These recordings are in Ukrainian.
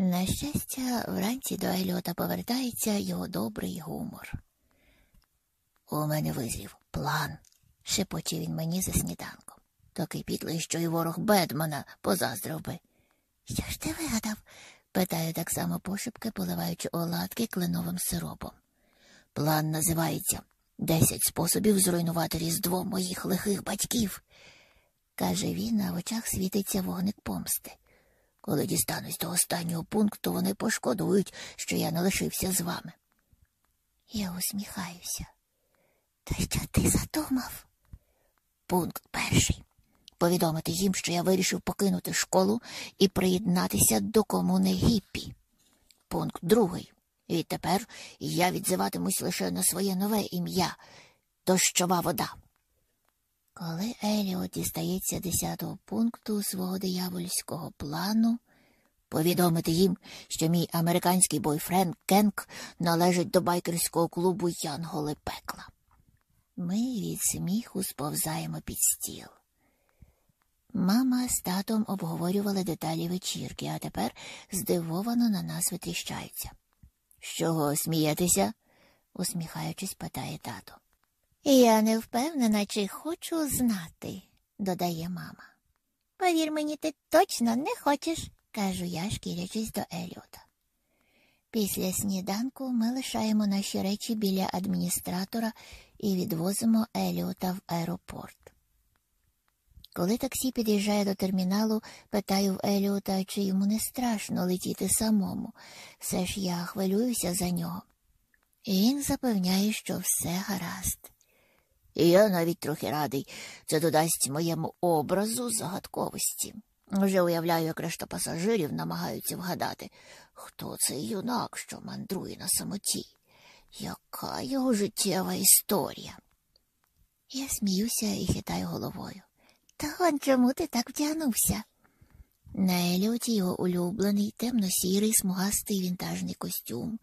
На щастя, вранці до Еліота повертається його добрий гумор. У мене визрів план, шепоче він мені за сніданком. Такий підлий, що й ворог Бедмана позаздрив би. Що ж ти вигадав? питаю так само пошепки, поливаючи оладки кленовим сиропом. План називається Десять способів зруйнувати різдво моїх лихих батьків, каже він, а в очах світиться вогник помсти. Коли дістанусь до останнього пункту, вони пошкодують, що я не лишився з вами. Я усміхаюся. Та що ти задумав? Пункт перший. Повідомити їм, що я вирішив покинути школу і приєднатися до комуни гіппі. Пункт другий. Відтепер я відзиватимусь лише на своє нове ім'я дощова вода. Коли Еліот дістається десятого пункту свого диявольського плану, повідомити їм, що мій американський бойфренд Кенк належить до байкерського клубу Янголи Пекла. Ми від сміху сповзаємо під стіл. Мама з татом обговорювали деталі вечірки, а тепер здивовано на нас витріщаються. З чого смієтеся? усміхаючись, питає тато. Я не впевнена, чи хочу знати, додає мама. Повір мені, ти точно не хочеш, кажу я, шкірячись до Еліота. Після сніданку ми лишаємо наші речі біля адміністратора і відвозимо Еліота в аеропорт. Коли таксі під'їжджає до терміналу, питаю в Еліота, чи йому не страшно летіти самому. Все ж я хвилююся за нього. І він запевняє, що все гаразд. І я навіть трохи радий. Це додасть моєму образу загадковості. Вже уявляю, як решта пасажирів намагаються вгадати, хто цей юнак, що мандрує на самоті. Яка його життєва історія? Я сміюся і хитаю головою. Та он чому ти так втягнувся? На Еліоті його улюблений темно-сірий смугастий вінтажний костюм,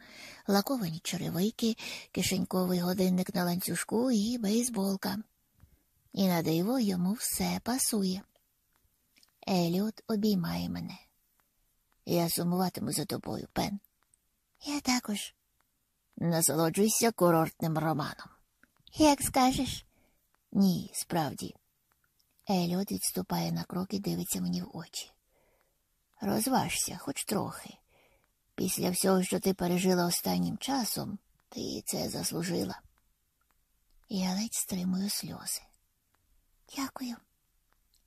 лаковані черевики, кишеньковий годинник на ланцюжку і бейсболка. І на диво йому все пасує. Еліот обіймає мене. Я сумуватиму за тобою, Пен. Я також. Насолоджуйся курортним романом. Як скажеш? Ні, справді. Еліот відступає на крок і дивиться мені в очі. Розважся, хоч трохи. Після всього, що ти пережила останнім часом, ти це заслужила. Я ледь стримую сльози. Дякую.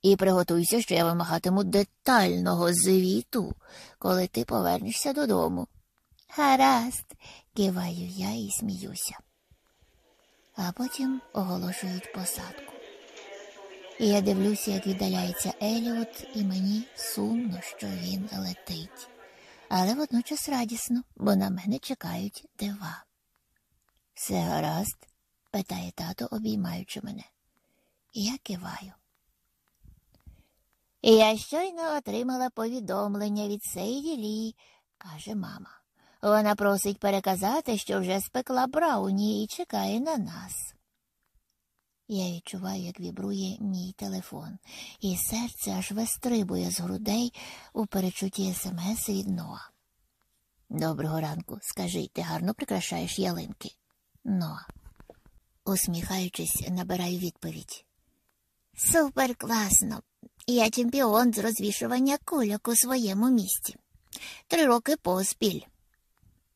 І приготуйся, що я вимагатиму детального звіту, коли ти повернешся додому. Гаразд, киваю я і сміюся. А потім оголошують посадку. І я дивлюся, як віддаляється Еліот, і мені сумно, що він летить. Але водночас радісно, бо на мене чекають дива. Все гаразд? питає тато, обіймаючи мене. Я киваю. Я щойно отримала повідомлення від Сейді Лі, каже мама. Вона просить переказати, що вже спекла Брауні і чекає на нас. Я відчуваю, як вібрує мій телефон, і серце аж вистрибує з грудей у перечутті смс від Ноа. Доброго ранку, скажи, ти гарно прикрашаєш ялинки. Ноа. Усміхаючись, набираю відповідь. Супер класно. Я чемпіон з розвішування кульок у своєму місті. Три роки поспіль.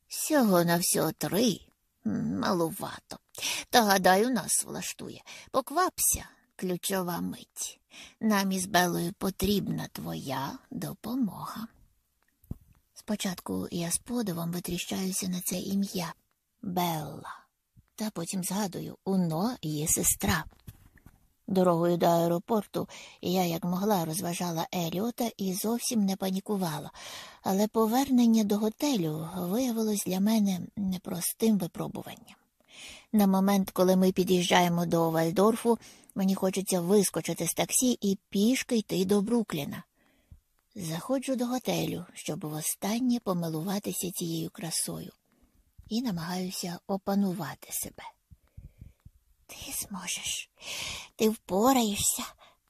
Всього на всього три. Малувато. Та, гадаю, нас влаштує. Поквапся, ключова мить. Нам із Белою потрібна твоя допомога. Спочатку я з подивом витріщаюся на це ім'я Белла, та потім згадую Уно її сестра. Дорогою до аеропорту я як могла розважала Еліота і зовсім не панікувала, але повернення до готелю виявилось для мене непростим випробуванням. На момент, коли ми під'їжджаємо до Вальдорфу, мені хочеться вискочити з таксі і пішки йти до Брукліна. Заходжу до готелю, щоб востаннє помилуватися цією красою, і намагаюся опанувати себе. Ти зможеш, ти впораєшся,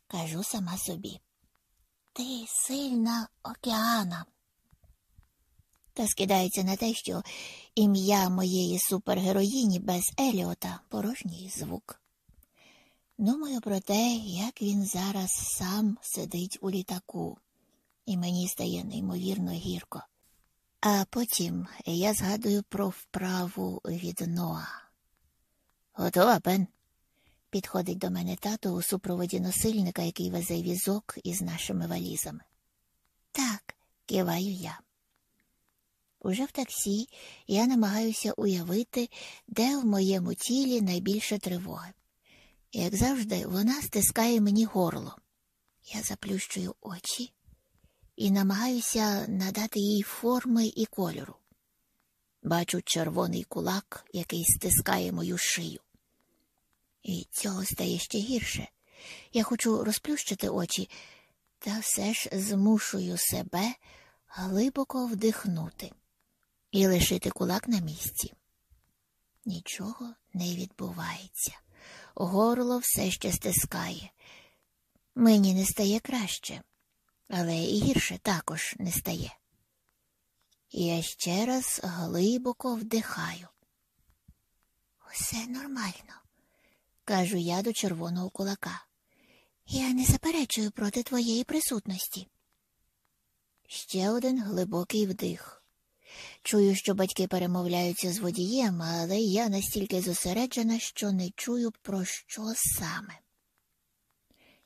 кажу сама собі. Ти сильна океана. Та скидається на те, що ім'я моєї супергероїні без Еліота порожній звук. Думаю про те, як він зараз сам сидить у літаку, і мені стає неймовірно гірко. А потім я згадую про вправу від Ноа. Готова, Пен? Підходить до мене тато у супроводі носильника, який везе візок із нашими валізами. Так, киваю я. Уже в таксі я намагаюся уявити, де в моєму тілі найбільше тривоги. Як завжди, вона стискає мені горло. Я заплющую очі і намагаюся надати їй форми і кольору. Бачу червоний кулак, який стискає мою шию. І цього стає ще гірше. Я хочу розплющити очі, та все ж змушую себе глибоко вдихнути і лишити кулак на місці. Нічого не відбувається. Горло все ще стискає. Мені не стає краще, але і гірше також не стає. Я ще раз глибоко вдихаю. Усе нормально, кажу я до червоного кулака. Я не заперечую проти твоєї присутності. Ще один глибокий вдих. Чую, що батьки перемовляються з водієм, але я настільки зосереджена, що не чую, про що саме.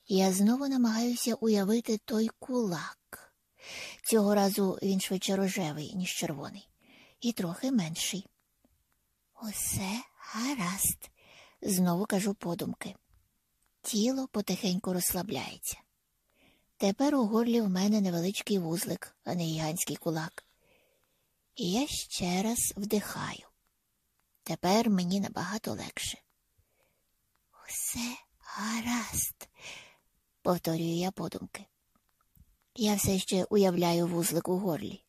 Я знову намагаюся уявити той кулак. Цього разу він швидше рожевий, ніж червоний, і трохи менший. Усе гаразд, знову кажу подумки. Тіло потихеньку розслабляється. Тепер у горлі в мене невеличкий вузлик, а не гігантський кулак. І я ще раз вдихаю. Тепер мені набагато легше. Усе гаразд, повторюю я подумки. Я все ще уявляю вузлик у горлі.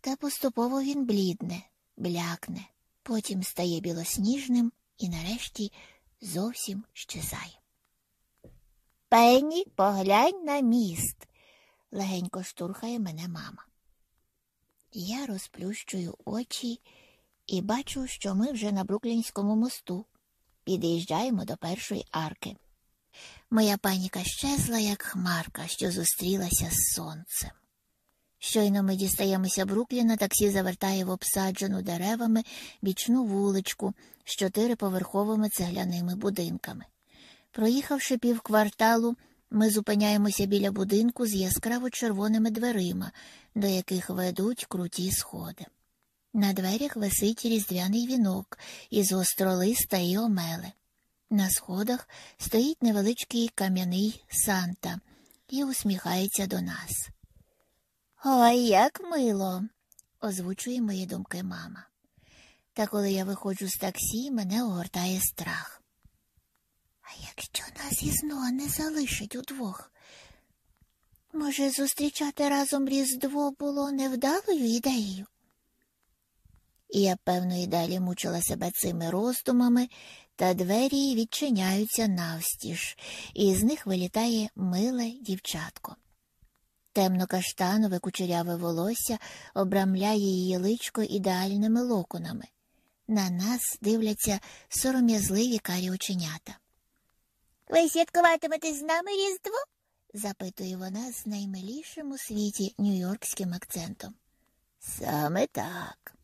Та поступово він блідне, блякне, потім стає білосніжним і нарешті зовсім щезає. Пенні, поглянь на міст, легенько штурхає мене мама. Я розплющую очі і бачу, що ми вже на Бруклінському мосту. Під'їжджаємо до першої арки. Моя паніка щезла, як хмарка, що зустрілася з сонцем. Щойно ми дістаємося Брукліна, таксі завертає в обсаджену деревами бічну вуличку з чотириповерховими цегляними будинками. Проїхавши півкварталу, ми зупиняємося біля будинку з яскраво червоними дверима, до яких ведуть круті сходи. На дверях висить різдвяний вінок із гостролиста і омели. На сходах стоїть невеличкий кам'яний Санта і усміхається до нас. Ой, як мило, озвучує мої думки мама. Та коли я виходжу з таксі, мене огортає страх. А якщо нас із Ноа не залишить удвох? Може, зустрічати разом Різдво було невдалою ідеєю? І я, певно, і далі мучила себе цими роздумами, та двері відчиняються навстіж, і з них вилітає миле дівчатко. Темно каштанове кучеряве волосся обрамляє її личко ідеальними локонами. На нас дивляться сором'язливі карі оченята. Ви святкуватимете з нами Різдво? запитує вона з наймилішим у світі нью-йоркським акцентом. Саме так,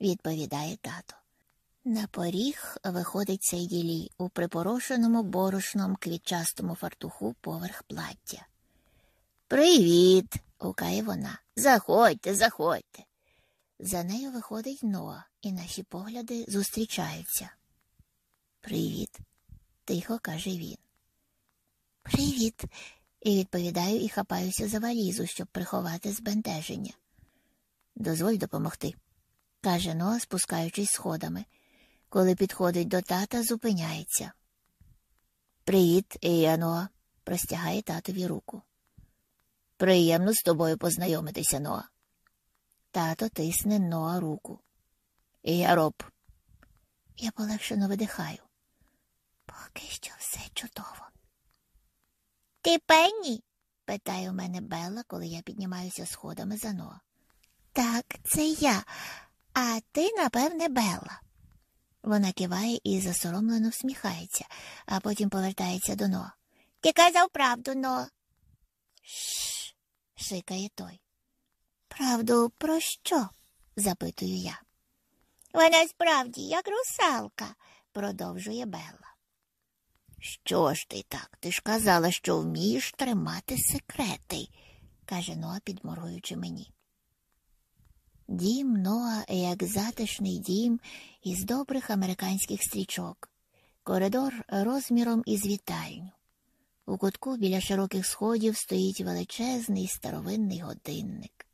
відповідає тато. На поріг виходить Сейділі у припорошеному борошном квітчастому фартуху поверх плаття. Привіт, гукає вона. Заходьте, заходьте. За нею виходить Ноа, і наші погляди зустрічаються. Привіт, тихо каже він. Привіт, і відповідаю і хапаюся за валізу, щоб приховати збентеження. Дозволь допомогти, каже Ноа, спускаючись сходами. Коли підходить до тата, зупиняється. Привіт, я Ноа, простягає татові руку. Приємно з тобою познайомитися, Ноа. Тато тисне Ноа руку. І я роб. Я полегшено видихаю. Поки що все чудово. Ти пенні? питає у мене Белла, коли я піднімаюся сходами за Ноа. Так, це я, а ти, напевне, Белла. Вона киває і засоромлено всміхається, а потім повертається до Ноа. Ти казав правду, но. Шш. шикає той. Правду про що? запитую я. Вона справді, як русалка, продовжує Белла. Що ж ти так? Ти ж казала, що вмієш тримати секрети, каже Ноа, підморгуючи мені. Дім Ноа, як затишний дім із добрих американських стрічок, коридор розміром із вітальню. У кутку біля широких сходів стоїть величезний старовинний годинник.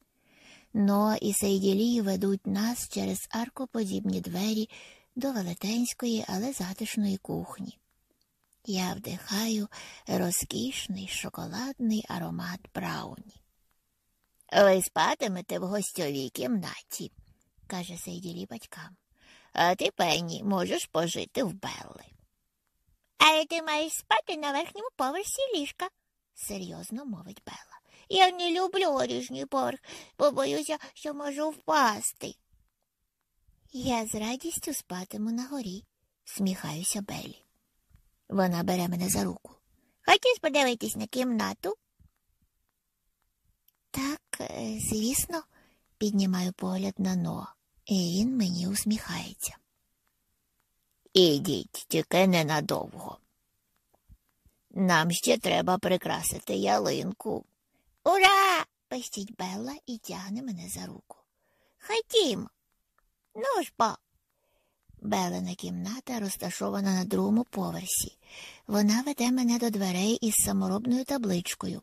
Ноа і Сейділі ведуть нас через аркоподібні двері до велетенської, але затишної кухні. Я вдихаю розкішний шоколадний аромат брауні. Ви спатимете в гостьовій кімнаті, каже Сейділі батькам. А ти, Пенні, можеш пожити в Белли. Але ти маєш спати на верхньому поверсі ліжка, серйозно мовить Белла. Я не люблю горішній поверх, бо боюся, що можу впасти. Я з радістю спатиму на горі, сміхаюся Беллі. Вона бере мене за руку. Хотів подивитись на кімнату? Так, е, звісно, піднімаю погляд на Но, і він мені усміхається. Ідіть, тільки ненадовго. Нам ще треба прикрасити ялинку. Ура! пищить Белла і тягне мене за руку. Ходімо. Ну ж бо. Белина кімната розташована на другому поверсі. Вона веде мене до дверей із саморобною табличкою.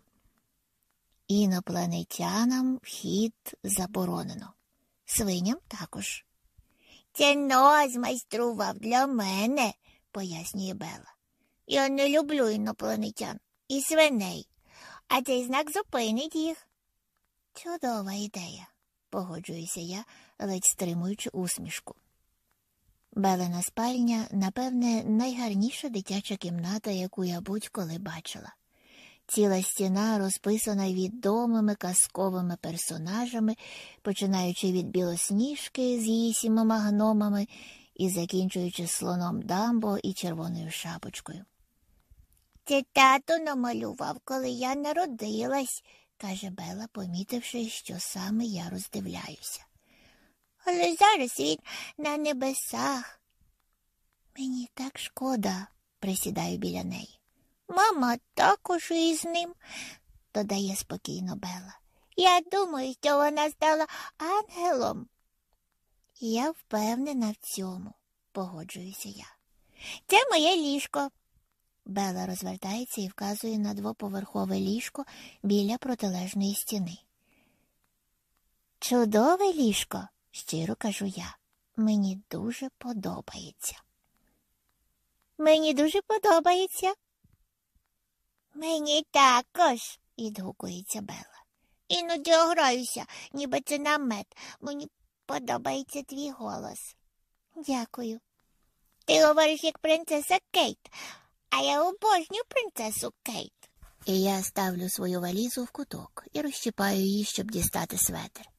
Інопланетянам вхід заборонено. Свиням також. Це нос майстрував для мене, пояснює Бела. Я не люблю інопланетян і свиней, а цей знак зупинить їх. Чудова ідея, погоджуюся я, ледь стримуючи усмішку. Белена спальня, напевне, найгарніша дитяча кімната, яку я будь-коли бачила. Ціла стіна розписана відомими казковими персонажами, починаючи від білосніжки з її сімома гномами і закінчуючи слоном Дамбо і червоною шапочкою. Це тато намалював, коли я народилась, каже Бела, помітивши, що саме я роздивляюся. Але зараз він на небесах. Мені так шкода, присідаю біля неї. Мама також із ним, додає спокійно Бела. Я думаю, що вона стала ангелом. Я впевнена в цьому, погоджуюся я. Це моє ліжко. Бела розвертається і вказує на двоповерхове ліжко біля протилежної стіни. Чудове ліжко, щиро кажу я. Мені дуже подобається. Мені дуже подобається, Мені також, відгукується Бела. Іноді ограюся, ніби це намет. Мені подобається твій голос. Дякую. Ти говориш як принцеса Кейт, а я обожнюю принцесу Кейт. І я ставлю свою валізу в куток і розщіпаю її, щоб дістати светр.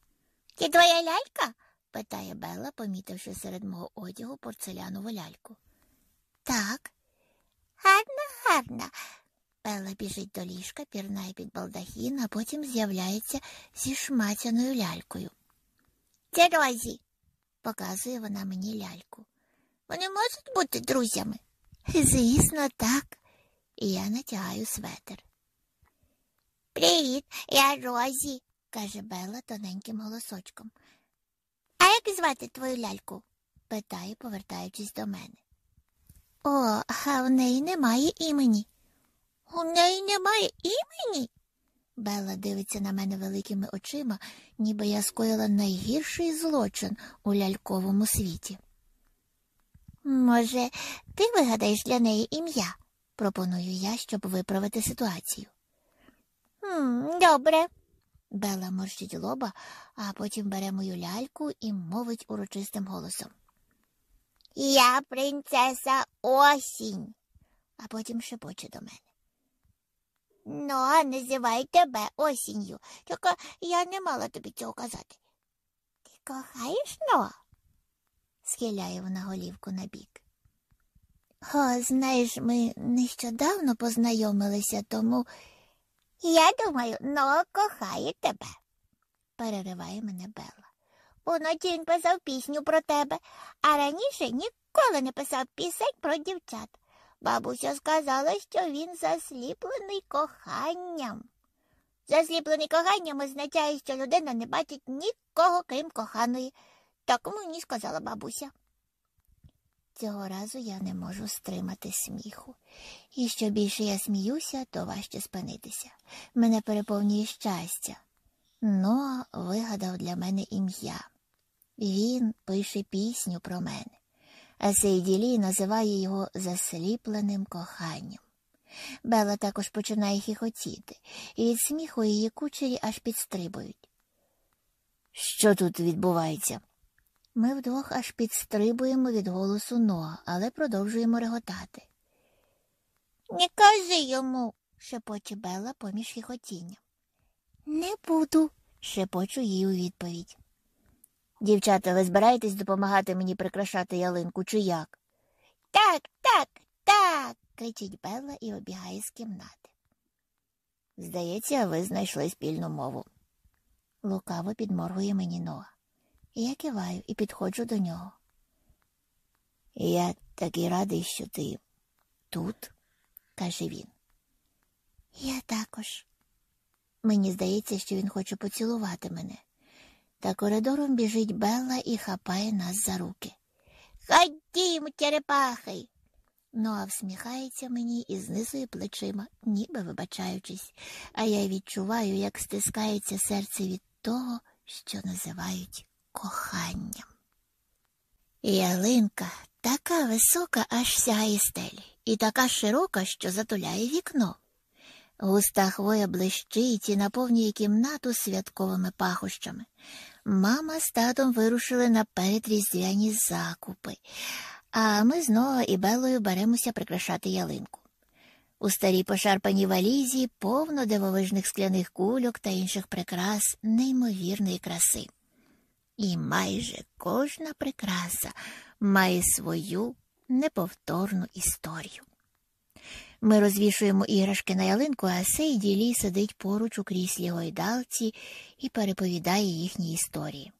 Ти твоя лялька? Питає Белла, помітивши серед мого одягу порцелянову ляльку. Так. Гарна, гарна. Елла біжить до ліжка, пірнає під балдахін, а потім з'являється зі шматяною лялькою. Це показує вона мені ляльку. Вони можуть бути друзями? Звісно, так. І я натягаю светр. Привіт, я Розі, каже Белла тоненьким голосочком. Як звати твою ляльку? питає, повертаючись до мене. О, а в неї немає імені. У неї немає імені. Белла дивиться на мене великими очима, ніби я скоїла найгірший злочин у ляльковому світі. Може, ти вигадаєш для неї ім'я, пропоную я, щоб виправити ситуацію. Добре. Белла морщить лоба, а потім бере мою ляльку і мовить урочистим голосом. Я принцеса осінь, а потім шепоче до мене. Ну, а називай тебе осінню, тільки я не мала тобі цього казати. Ти кохаєш но? схиляє вона голівку на бік. О, знаєш, ми нещодавно познайомилися, тому я думаю, но кохає тебе, перериває мене Белла. Уночі він писав пісню про тебе, а раніше ніколи не писав пісень про дівчат. Бабуся сказала, що він засліплений коханням. Засліплений коханням означає, що людина не бачить нікого, крім коханої. Так мені сказала бабуся. Цього разу я не можу стримати сміху. І що більше я сміюся, то важче спинитися. Мене переповнює щастя. Ноа вигадав для мене ім'я. Він пише пісню про мене, а Сейділі називає його засліпленим коханням. Бела також починає хіхотіти, і від сміху її кучері аж підстрибують. Що тут відбувається? Ми вдвох аж підстрибуємо від голосу Ноа, але продовжуємо реготати. Не кажи йому, шепоче Бела поміж хіхотінням. Не буду, шепочу їй у відповідь. Дівчата, ви збираєтесь допомагати мені прикрашати ялинку, чи як? Так, так, так. кричить Белла і обігає з кімнати. Здається, ви знайшли спільну мову. Лукаво підморгує мені Ноа. Я киваю і підходжу до нього. Я такий радий, що ти тут, каже він. Я також. Мені здається, що він хоче поцілувати мене. Та коридором біжить Белла і хапає нас за руки. Ходім, черепахи. Ноа всміхається мені і знизує плечима, ніби вибачаючись, а я відчуваю, як стискається серце від того, що називають коханням. Ялинка така висока, аж сягає стелі, і така широка, що затуляє вікно. Густа хвоя блищить і наповнює кімнату святковими пахощами. Мама з татом вирушили на передріздвяні закупи, а ми знову і Белою беремося прикрашати ялинку. У старій пошарпаній валізі повно дивовижних скляних кульок та інших прикрас неймовірної краси. І майже кожна прикраса має свою неповторну історію. Ми розвішуємо іграшки на ялинку, а Сейді Лі сидить поруч у кріслі гойдалці і переповідає їхні історії.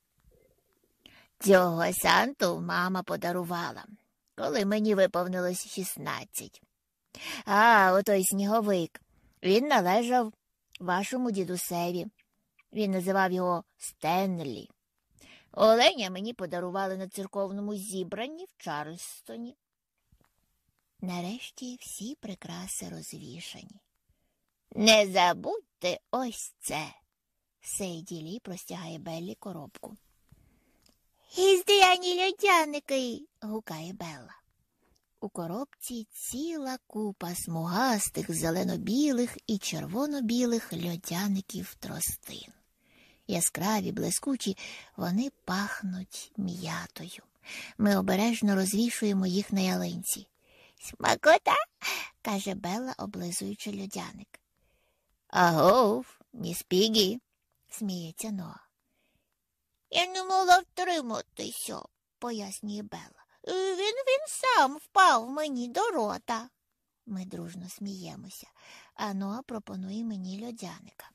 Цього Санту мама подарувала, коли мені виповнилось 16. А отой сніговик. Він належав вашому дідусеві. Він називав його Стенлі. Оленя мені подарували на церковному зібранні в Чарльстоні. Нарешті всі прикраси розвішані. Не забудьте ось це. Сейді Лі простягає Беллі коробку. Гіздяні льодяники. гукає Белла. У коробці ціла купа смугастих, зелено-білих і червоно-білих льодяників тростин. Яскраві, блискучі, вони пахнуть м'ятою. Ми обережно розвішуємо їх на ялинці. Смакота, каже Белла, облизуючи льодяник. Агов, міс Пігі, сміється Ноа. Я не могла втриматися, пояснює Белла. Він він сам впав мені до рота. Ми дружно сміємося, а Ноа пропонує мені льодяника.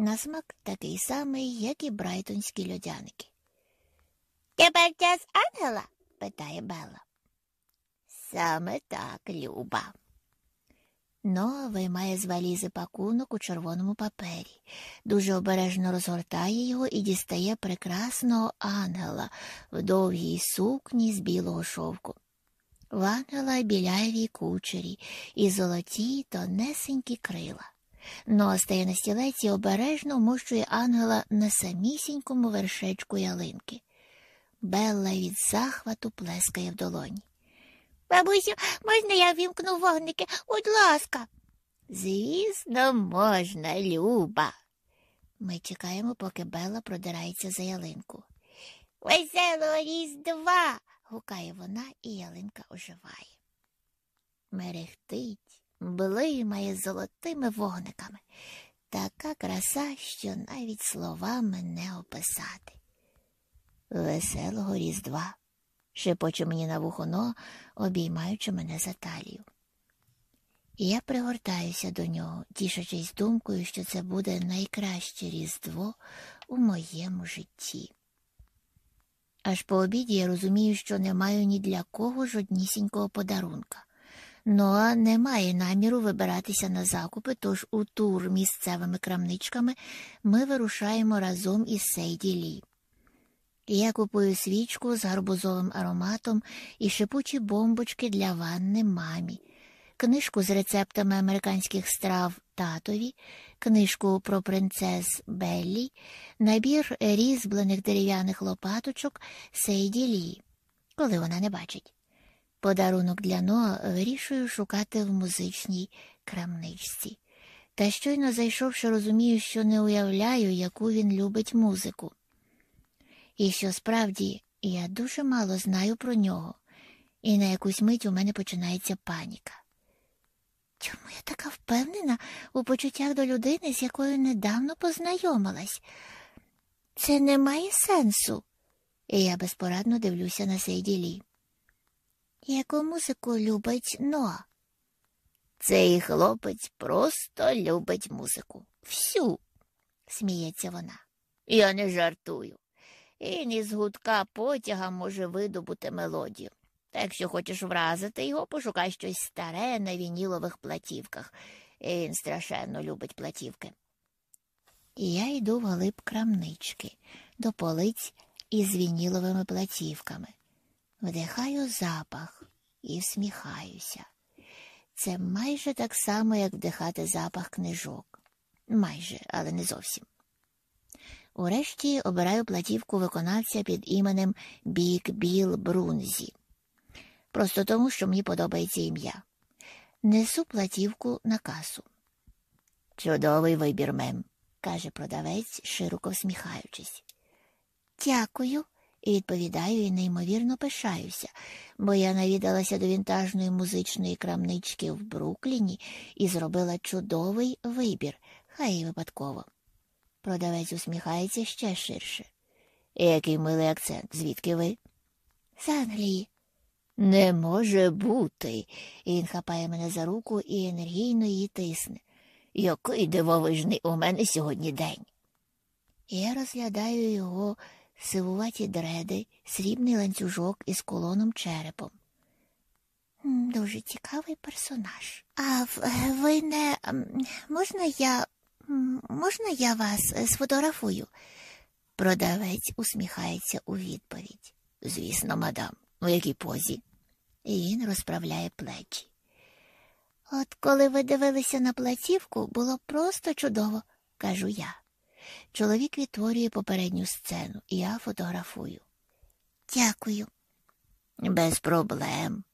На смак такий самий, як і брайтонські льодяники. Тепер час ангела? питає Белла. Саме так, Люба. Ноа виймає з валізи пакунок у червоному папері, дуже обережно розгортає його і дістає прекрасного ангела в довгій сукні з білого шовку. В ангела біляєвій кучері і золоті тонесенькі крила. Ноа стає на стілець і обережно вмощує ангела на самісінькому вершечку ялинки. Белла від захвату плескає в долоні. Бабусю, можна я вімкну вогники? Будь ласка. Звісно, можна, Люба. Ми чекаємо, поки Белла продирається за ялинку. Веселого різдва. гукає вона, і ялинка оживає. Мерехтить, блимає золотими вогниками. Така краса, що навіть словами не описати. Веселого Різдва, шепоче мені на вухоно, обіймаючи мене за талію. Я пригортаюся до нього, тішачись думкою, що це буде найкраще Різдво у моєму житті. Аж по обіді я розумію, що не маю ні для кого жоднісінького подарунка. Ноа не має наміру вибиратися на закупи, тож у тур місцевими крамничками ми вирушаємо разом із Сейді Лі. Я купую свічку з гарбузовим ароматом і шипучі бомбочки для ванни мамі, книжку з рецептами американських страв татові, книжку про принцес Беллі, набір різьблених дерев'яних лопаточок Сейді Лі, коли вона не бачить. Подарунок для Ноа вирішую шукати в музичній крамничці. Та щойно зайшовши, розумію, що не уявляю, яку він любить музику. І що справді я дуже мало знаю про нього, і на якусь мить у мене починається паніка. Чому я така впевнена у почуттях до людини, з якою недавно познайомилась? Це не має сенсу. І я безпорадно дивлюся на Сейділі. Яку музику любить Ноа? Цей хлопець просто любить музику. Всю, сміється вона. Я не жартую. Він із гудка потяга може видобути мелодію. Та якщо хочеш вразити його, пошукай щось старе на вінілових платівках. Він страшенно любить платівки. І я йду в глиб крамнички, до полиць із вініловими платівками. Вдихаю запах і всміхаюся. Це майже так само, як вдихати запах книжок. Майже, але не зовсім. Урешті обираю платівку виконавця під іменем Бік Біл Брунзі. Просто тому, що мені подобається ім'я. Несу платівку на касу. Чудовий вибір, мем, каже продавець, широко всміхаючись. Дякую, і відповідаю і неймовірно пишаюся, бо я навідалася до вінтажної музичної крамнички в Брукліні і зробила чудовий вибір, хай і випадково. Продавець усміхається ще ширше. Який милий акцент, звідки ви? З Англії. Не може бути. І він хапає мене за руку і енергійно її тисне. Який дивовижний у мене сьогодні день. Я розглядаю його сивуваті дреди, срібний ланцюжок із колоном черепом. Дуже цікавий персонаж. А ви не можна я можна я вас е, сфотографую? Продавець усміхається у відповідь. Звісно, мадам, у якій позі? І він розправляє плечі. От коли ви дивилися на платівку, було просто чудово, кажу я. Чоловік відтворює попередню сцену, і я фотографую. Дякую. Без проблем.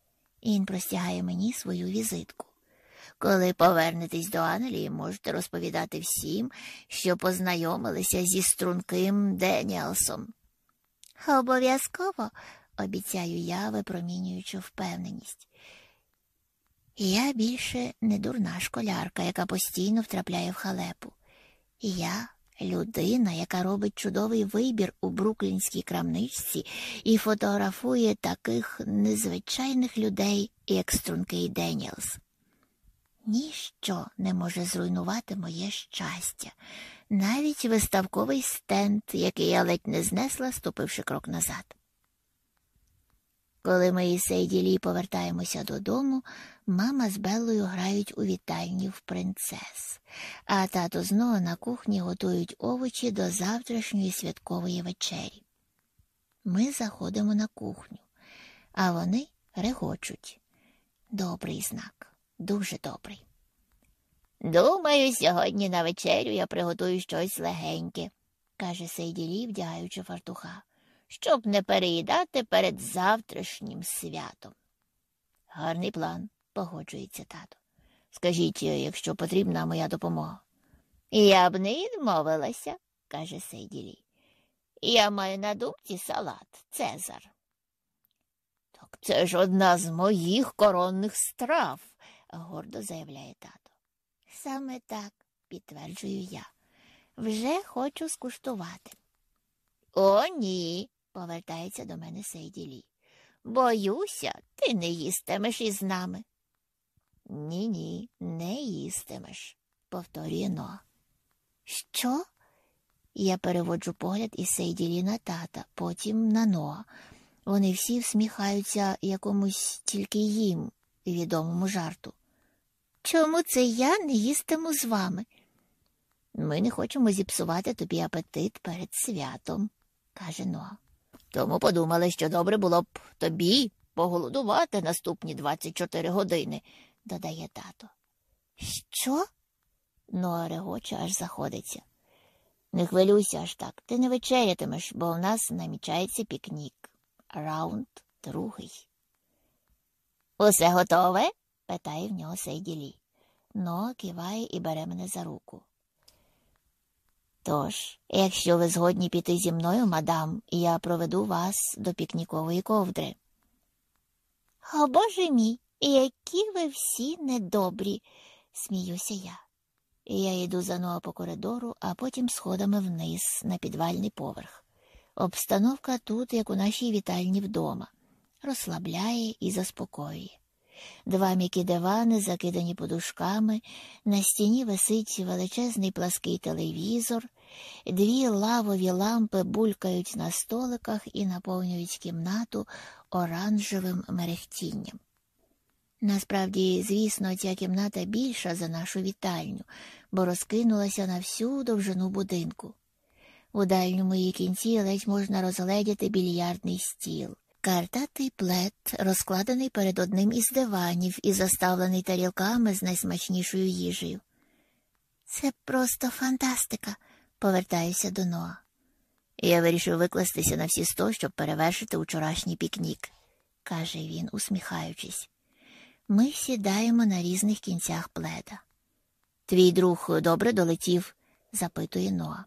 Він простягає мені свою візитку. Коли повернетесь до Англії, можете розповідати всім, що познайомилися зі струнким Деніелсом. Обов'язково, обіцяю я, випромінюючи впевненість. Я більше не дурна школярка, яка постійно втрапляє в халепу. Я людина, яка робить чудовий вибір у бруклінській крамничці і фотографує таких незвичайних людей, як стрункий Деніелс. Ніщо не може зруйнувати моє щастя, навіть виставковий стенд, який я ледь не знесла, ступивши крок назад. Коли ми із Сейділі повертаємося додому, мама з Беллою грають у вітальні в принцес, а тато знову на кухні готують овочі до завтрашньої святкової вечері. Ми заходимо на кухню, а вони регочуть. Добрий знак, дуже добрий. Думаю, сьогодні на вечерю я приготую щось легеньке, каже Сейділі, вдягаючи фартуха щоб не переїдати перед завтрашнім святом. Гарний план, погоджується тато. Скажіть, якщо потрібна моя допомога. Я б не відмовилася, каже Сейділі. Я маю на думці салат Цезар. Так це ж одна з моїх коронних страв, гордо заявляє тато. Саме так, підтверджую я. Вже хочу скуштувати. О, ні, повертається до мене Сейділі. Боюся, ти не їстимеш із нами. Ні, ні, не їстимеш, повторює Ноа. Що? Я переводжу погляд із Сейділі на тата, потім на Ноа. Вони всі всміхаються якомусь тільки їм відомому жарту. Чому це я не їстиму з вами? Ми не хочемо зіпсувати тобі апетит перед святом, каже Ноа. Тому подумали, що добре було б тобі поголодувати наступні 24 години, додає тато. Що? Ноа регоче аж заходиться. Не хвилюйся аж так. Ти не вечерятимеш, бо у нас намічається пікнік. Раунд другий. Усе готове? питає в нього Сейділі. Но киває і бере мене за руку. Тож, якщо ви згодні піти зі мною, мадам, я проведу вас до пікнікової ковдри. О, Боже мій, які ви всі недобрі, сміюся я. Я йду за Ноа по коридору, а потім сходами вниз на підвальний поверх. Обстановка тут, як у нашій вітальні вдома, розслабляє і заспокоює. Два м'які дивани, закидані подушками, на стіні висить величезний плаский телевізор, дві лавові лампи булькають на столиках і наповнюють кімнату оранжевим мерехтінням. Насправді, звісно, ця кімната більша за нашу вітальню, бо розкинулася на всю довжину будинку. У дальньому її кінці ледь можна розгледіти більярдний стіл. Картатий плед, розкладений перед одним із диванів і заставлений тарілками з найсмачнішою їжею. Це просто фантастика, повертаюся до Ноа. Я вирішив викластися на всі сто, щоб перевершити вчорашній пікнік, каже він, усміхаючись. Ми сідаємо на різних кінцях пледа. Твій друг добре долетів? запитує Ноа.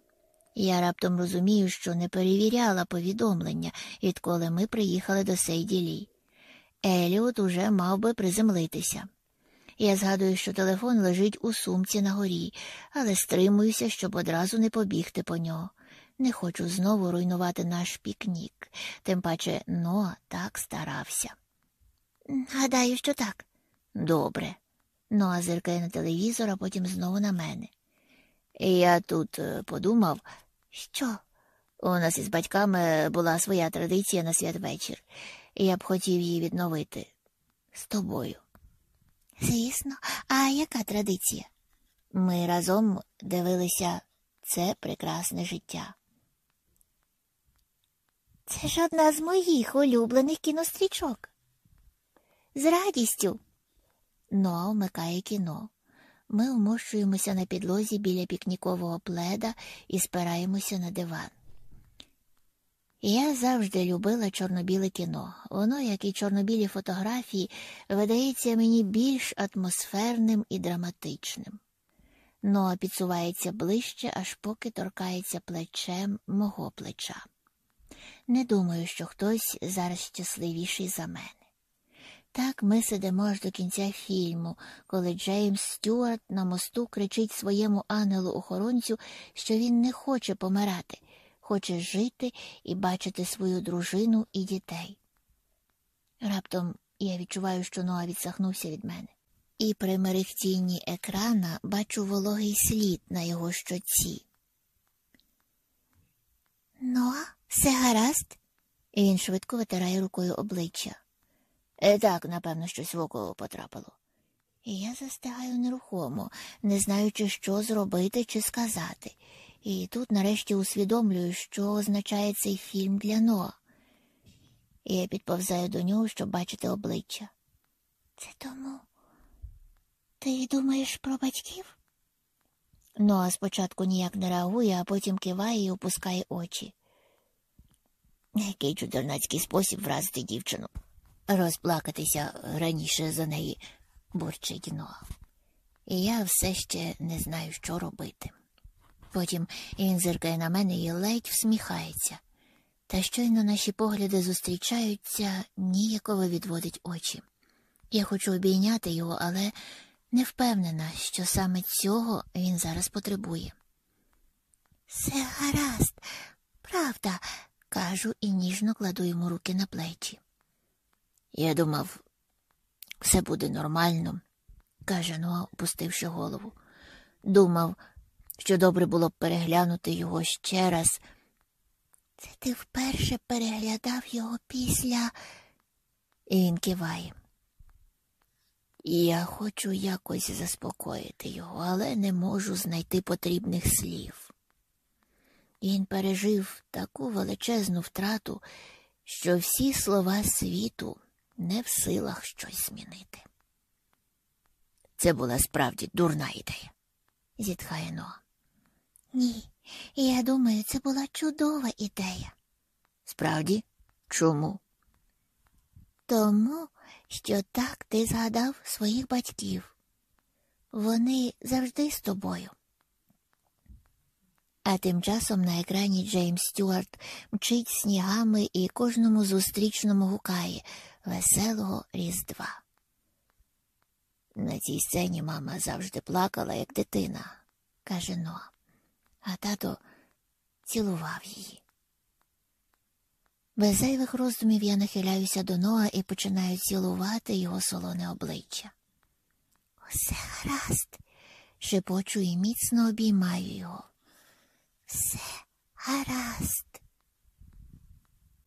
Я раптом розумію, що не перевіряла повідомлення, відколи ми приїхали до Сейділі. Еліот уже мав би приземлитися. Я згадую, що телефон лежить у сумці на горі, але стримуюся, щоб одразу не побігти по нього. Не хочу знову руйнувати наш пікнік, тим паче Ноа так старався. Гадаю, що так. Добре. Ноа зиркає на телевізор, а потім знову на мене. Я тут е, подумав, що? У нас із батьками була своя традиція на святвечір, і я б хотів її відновити з тобою. Звісно, а яка традиція? Ми разом дивилися це прекрасне життя. Це ж одна з моїх улюблених кінострічок. З радістю. Ноа вмикає кіно. Ми вмощуємося на підлозі біля пікнікового пледа і спираємося на диван. Я завжди любила чорно-біле кіно. Воно, як і чорно-білі фотографії, видається мені більш атмосферним і драматичним. Ноа підсувається ближче, аж поки торкається плечем мого плеча. Не думаю, що хтось зараз щасливіший за мене. Так ми сидимо аж до кінця фільму, коли Джеймс Стюарт на мосту кричить своєму ангелу-охоронцю, що він не хоче помирати, хоче жити і бачити свою дружину і дітей. Раптом я відчуваю, що Ноа відсахнувся від мене, і при мерехтінні екрана бачу вологий слід на його щоці. Ноа, все гаразд? І він швидко витирає рукою обличчя. Е, так, напевно, щось в око потрапило. І я застигаю нерухомо, не знаючи, що зробити чи сказати. І тут нарешті усвідомлюю, що означає цей фільм для Ноа. І я підповзаю до нього, щоб бачити обличчя. Це тому. Ти думаєш про батьків? Ноа спочатку ніяк не реагує, а потім киває і опускає очі. Який чудернацький спосіб вразити дівчину розплакатися раніше за неї, бурчить Ноа. І я все ще не знаю, що робити. Потім він зиркає на мене і ледь всміхається, та щойно наші погляди зустрічаються, ніяково відводить очі. Я хочу обійняти його, але не впевнена, що саме цього він зараз потребує. Все гаразд, правда, кажу і ніжно кладу йому руки на плечі. Я думав, все буде нормально, каже Ноа, опустивши голову. Думав, що добре було б переглянути його ще раз. Це ти вперше переглядав його після. І він киває. Я хочу якось заспокоїти його, але не можу знайти потрібних слів. Він пережив таку величезну втрату, що всі слова світу не в силах щось змінити. Це була справді дурна ідея, зітхає Ноа. Ні, я думаю, це була чудова ідея. Справді, чому? Тому, що так ти згадав своїх батьків. Вони завжди з тобою. А тим часом на екрані Джеймс Стюарт мчить снігами і кожному зустрічному гукає веселого Різдва. На цій сцені мама завжди плакала, як дитина, каже Ноа, а тато цілував її. Без зайвих роздумів я нахиляюся до Ноа і починаю цілувати його солоне обличчя. Усе гаразд, шепочу і міцно обіймаю його. Все гаразд.